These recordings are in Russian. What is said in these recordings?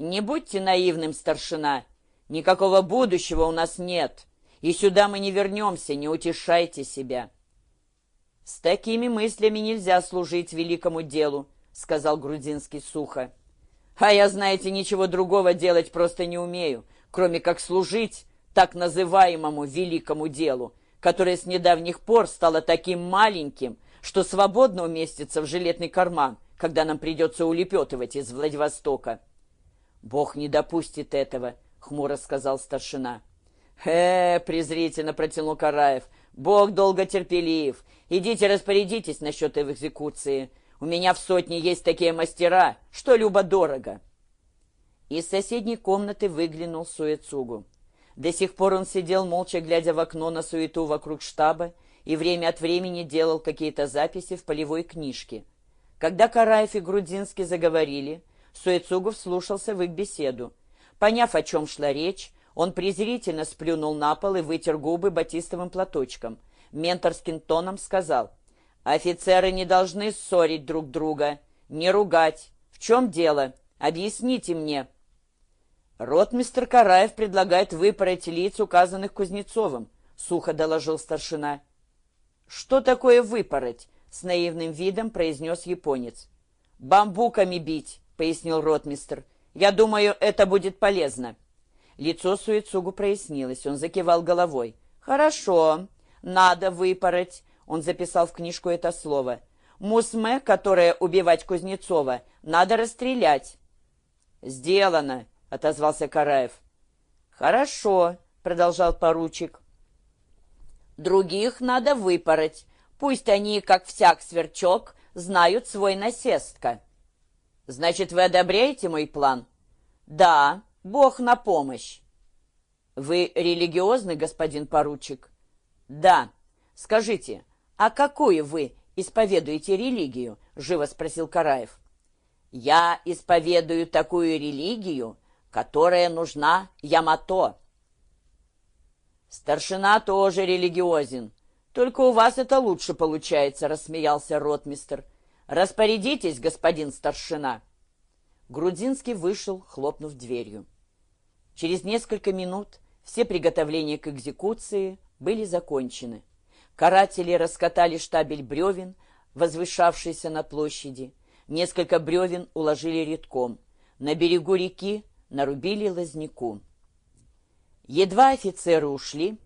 «Не будьте наивным, старшина. Никакого будущего у нас нет, и сюда мы не вернемся, не утешайте себя». «С такими мыслями нельзя служить великому делу», — сказал Грудинский сухо. «А я, знаете, ничего другого делать просто не умею, кроме как служить так называемому великому делу, которое с недавних пор стало таким маленьким, что свободно уместится в жилетный карман, когда нам придется улепетывать из Владивостока». «Бог не допустит этого», — хмуро сказал старшина. «Э, — презрительно протянул Караев, — Бог долго терпелив. Идите распорядитесь насчет экзекуции. У меня в сотне есть такие мастера, что любо-дорого». Из соседней комнаты выглянул Суэцугу. До сих пор он сидел, молча глядя в окно на суету вокруг штаба, и время от времени делал какие-то записи в полевой книжке. Когда Караев и Грудинский заговорили, Суэцугов слушался в их беседу. Поняв, о чем шла речь, он презрительно сплюнул на пол и вытер губы батистовым платочком. Менторским тоном сказал, «Офицеры не должны ссорить друг друга, не ругать. В чем дело? Объясните мне». «Ротмистр Караев предлагает выпороть лиц, указанных Кузнецовым», — сухо доложил старшина. «Что такое выпороть?» — с наивным видом произнес японец. «Бамбуками бить», — пояснил ротмистр. «Я думаю, это будет полезно». Лицо Суицугу прояснилось, он закивал головой. «Хорошо, надо выпороть», — он записал в книжку это слово. «Мусме, которая убивать Кузнецова, надо расстрелять». «Сделано», — отозвался Караев. «Хорошо», — продолжал поручик. «Других надо выпороть. Пусть они, как всяк сверчок, знают свой насестка». «Значит, вы одобряете мой план?» «Да, Бог на помощь». «Вы религиозный, господин поручик?» «Да. Скажите, а какую вы исповедуете религию?» — живо спросил Караев. «Я исповедую такую религию, которая нужна Ямато. Старшина тоже религиозен. Только у вас это лучше получается, рассмеялся ротмистер. Распорядитесь, господин старшина. Грудинский вышел, хлопнув дверью. Через несколько минут все приготовления к экзекуции были закончены. Каратели раскатали штабель бревен, возвышавшийся на площади. Несколько бревен уложили редком. На берегу реки нарубили лозняку. Едва офицеры ушли,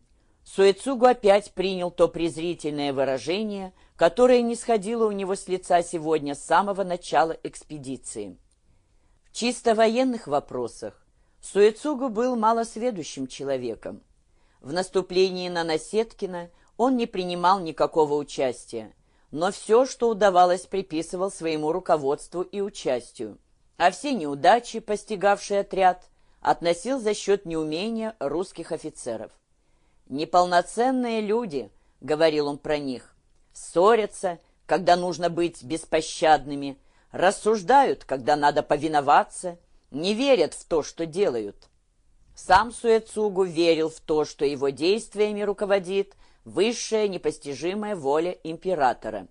Суэцугу опять принял то презрительное выражение, которое не сходило у него с лица сегодня с самого начала экспедиции. В чисто военных вопросах Суэцугу был малосведущим человеком. В наступлении на Насеткина он не принимал никакого участия, но все, что удавалось, приписывал своему руководству и участию а все неудачи, постигавшие отряд, относил за счет неумения русских офицеров. «Неполноценные люди», — говорил он про них, — «ссорятся, когда нужно быть беспощадными, рассуждают, когда надо повиноваться, не верят в то, что делают». Сам Суэцугу верил в то, что его действиями руководит высшая непостижимая воля императора.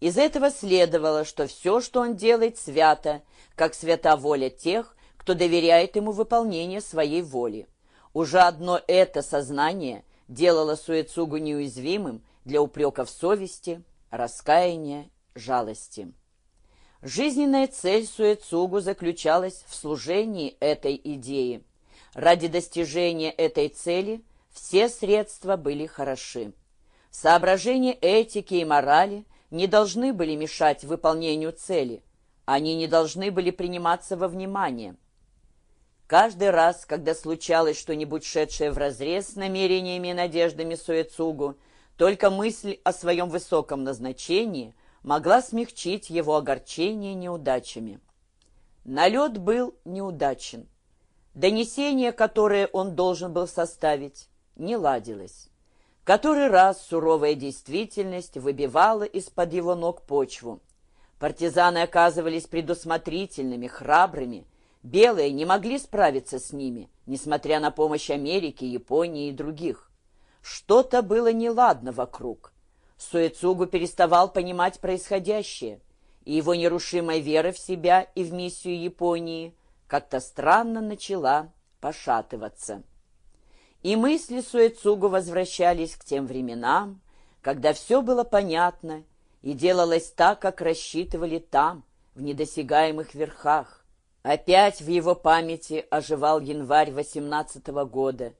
Из этого следовало, что все, что он делает, свято, как свята воля тех, кто доверяет ему выполнение своей воли. Уже одно это сознание делало Суэцугу неуязвимым для упреков совести, раскаяния, жалости. Жизненная цель Суэцугу заключалась в служении этой идеи. Ради достижения этой цели все средства были хороши. Соображения этики и морали не должны были мешать выполнению цели, они не должны были приниматься во внимание. Каждый раз, когда случалось что-нибудь шедшее вразрез с намерениями и надеждами Суэцугу, только мысль о своем высоком назначении могла смягчить его огорчение неудачами. Налет был неудачен. Донесение, которое он должен был составить, не ладилось. Который раз суровая действительность выбивала из-под его ног почву. Партизаны оказывались предусмотрительными, храбрыми. Белые не могли справиться с ними, несмотря на помощь Америки, Японии и других. Что-то было неладно вокруг. Суэцугу переставал понимать происходящее, и его нерушимая вера в себя и в миссию Японии как-то странно начала пошатываться. И мысли Суэцугу возвращались к тем временам, когда все было понятно и делалось так, как рассчитывали там, в недосягаемых верхах. Опять в его памяти оживал январь восемнадцатого года.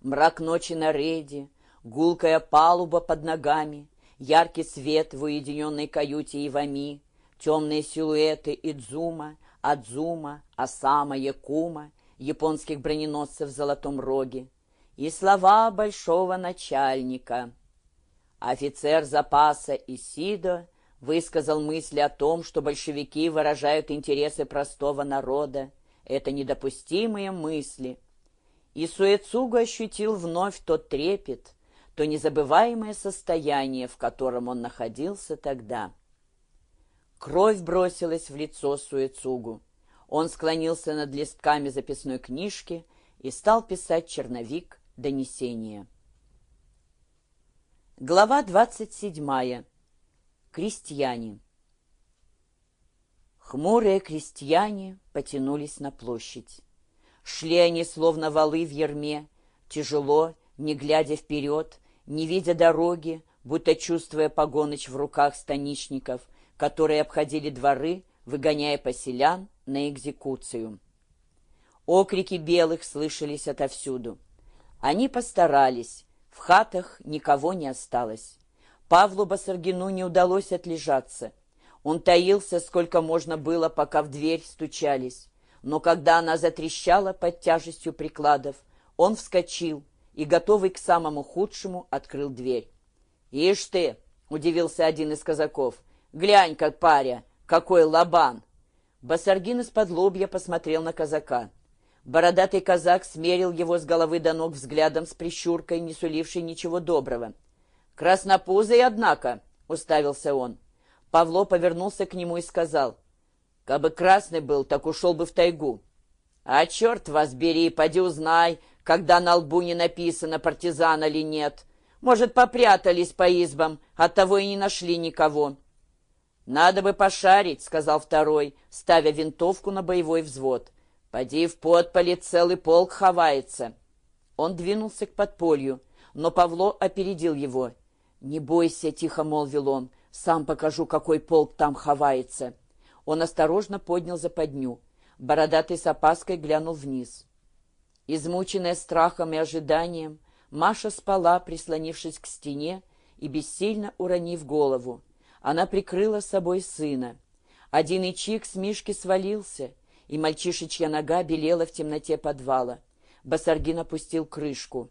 Мрак ночи на рейде, гулкая палуба под ногами, яркий свет в уединенной каюте Ивами, темные силуэты Идзума, Адзума, Асама, Якума, японских броненосцев в Золотом Роге, и слова большого начальника. Офицер запаса Исидо высказал мысли о том, что большевики выражают интересы простого народа. Это недопустимые мысли. И Суэцугу ощутил вновь тот трепет, то незабываемое состояние, в котором он находился тогда. Кровь бросилась в лицо Суэцугу. Он склонился над листками записной книжки и стал писать черновик донесения. Глава двадцать седьмая. Крестьяне. Хмурые крестьяне потянулись на площадь. Шли они, словно валы в ерме, тяжело, не глядя вперед, не видя дороги, будто чувствуя погоныч в руках станичников, которые обходили дворы, выгоняя поселян на экзекуцию. Окрики белых слышались отовсюду. Они постарались, в хатах никого не осталось. Павлу Басаргину не удалось отлежаться. Он таился, сколько можно было, пока в дверь стучались. Но когда она затрещала под тяжестью прикладов, он вскочил и, готовый к самому худшему, открыл дверь. «Ишь ты!» — удивился один из казаков. «Глянь, как паря! Какой лобан!» Басаргин из-под лобья посмотрел на казака. Бородатый казак смерил его с головы до ног взглядом с прищуркой, не сулившей ничего доброго. «Краснопузый, однако!» — уставился он. Павло повернулся к нему и сказал. «Кабы красный был, так ушел бы в тайгу». «А черт вас бери, поди узнай, когда на лбу не написано, партизан или нет. Может, попрятались по избам, оттого и не нашли никого». «Надо бы пошарить», — сказал второй, ставя винтовку на боевой взвод. «Поди в подполе целый полк ховается». Он двинулся к подполью, но Павло опередил его. «Не бойся», — тихо молвил он, — «сам покажу, какой полк там ховается». Он осторожно поднял западню. Бородатый с опаской глянул вниз. Измученная страхом и ожиданием, Маша спала, прислонившись к стене и бессильно уронив голову. Она прикрыла собой сына. Один ичик с Мишки свалился, и мальчишечья нога белела в темноте подвала. Басаргин опустил крышку.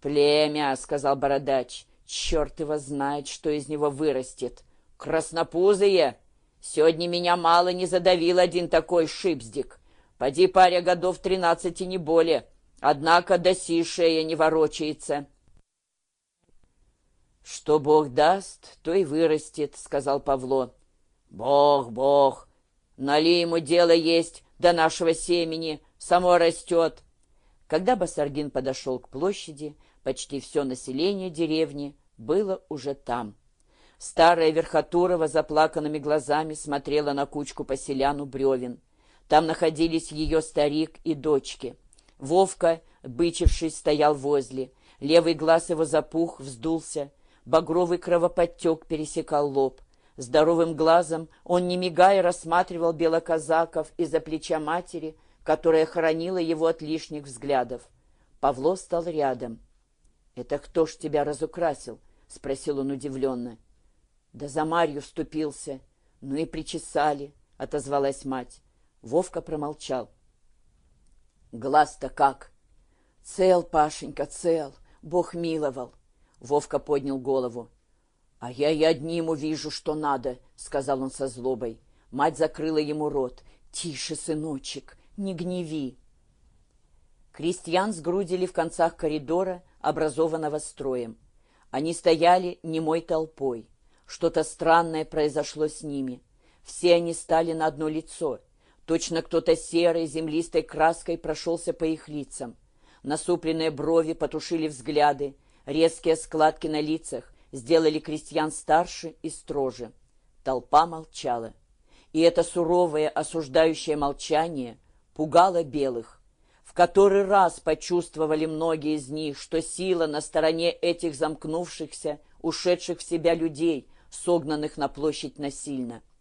«Племя», — сказал бородач, Черт его знает, что из него вырастет. Краснопузые! Сегодня меня мало не задавил один такой шипздик. Поди паря годов тринадцати не более. Однако до си шея не ворочается. «Что Бог даст, то и вырастет», — сказал Павло. «Бог, Бог! Нали ему дело есть, до нашего семени, само растет». Когда Басаргин подошел к площади, Почти все население деревни было уже там. Старая Верхотурова заплаканными глазами смотрела на кучку поселян у бревен. Там находились ее старик и дочки. Вовка, бычившись, стоял возле. Левый глаз его запух, вздулся. Багровый кровоподтек пересекал лоб. Здоровым глазом он, не мигая, рассматривал белоказаков из-за плеча матери, которая хоронила его от лишних взглядов. Павло стал рядом. «Это кто ж тебя разукрасил?» — спросил он удивленно. «Да за Марью вступился. Ну и причесали», — отозвалась мать. Вовка промолчал. «Глаз-то как?» «Цел, Пашенька, цел. Бог миловал». Вовка поднял голову. «А я и одним увижу, что надо», — сказал он со злобой. Мать закрыла ему рот. «Тише, сыночек, не гневи». Крестьян сгрудили в концах коридора, образованного строем. Они стояли немой толпой. Что-то странное произошло с ними. Все они стали на одно лицо. Точно кто-то серой землистой краской прошелся по их лицам. Насупленные брови потушили взгляды, резкие складки на лицах сделали крестьян старше и строже. Толпа молчала. И это суровое, осуждающее молчание пугало белых. Который раз почувствовали многие из них, что сила на стороне этих замкнувшихся, ушедших в себя людей, согнанных на площадь насильно –